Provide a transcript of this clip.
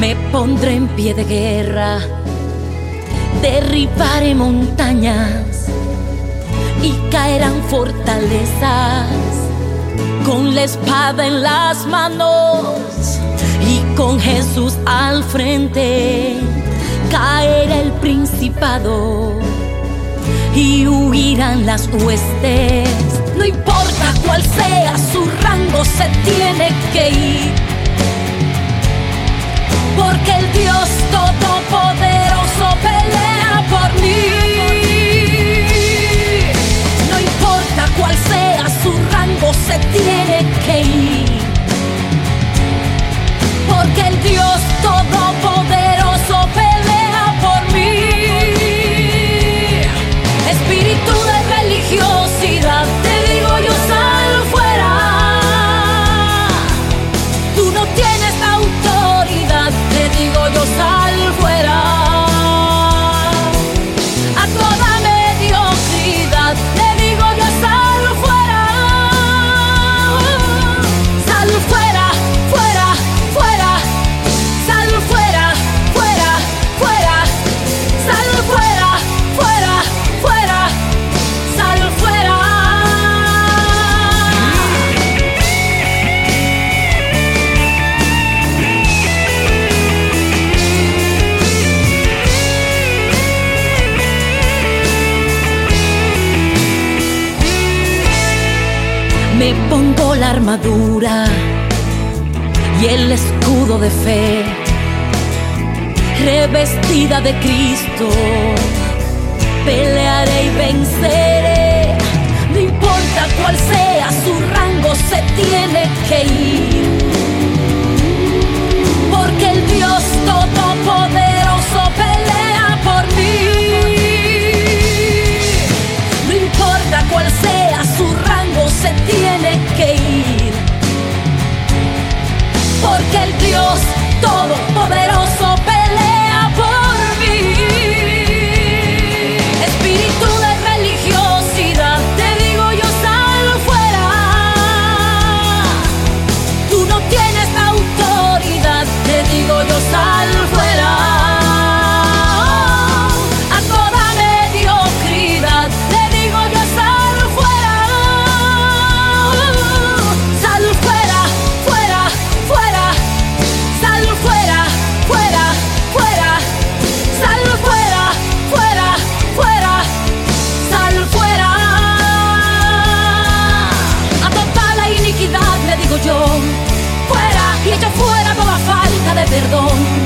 Me pondré en pie de guerra, derribaré montañas y caerán fortalezas con la espada en las manos y con Jesús al frente. Caerá el principado y huirán las huestes. No importa cuál sea su rango, se tiene que ir Dios Pongo la armadura y el escudo de fe, revestida de Cristo, pelearé y venceré. No importa cuál sea su rango, se tiene que ir perdón.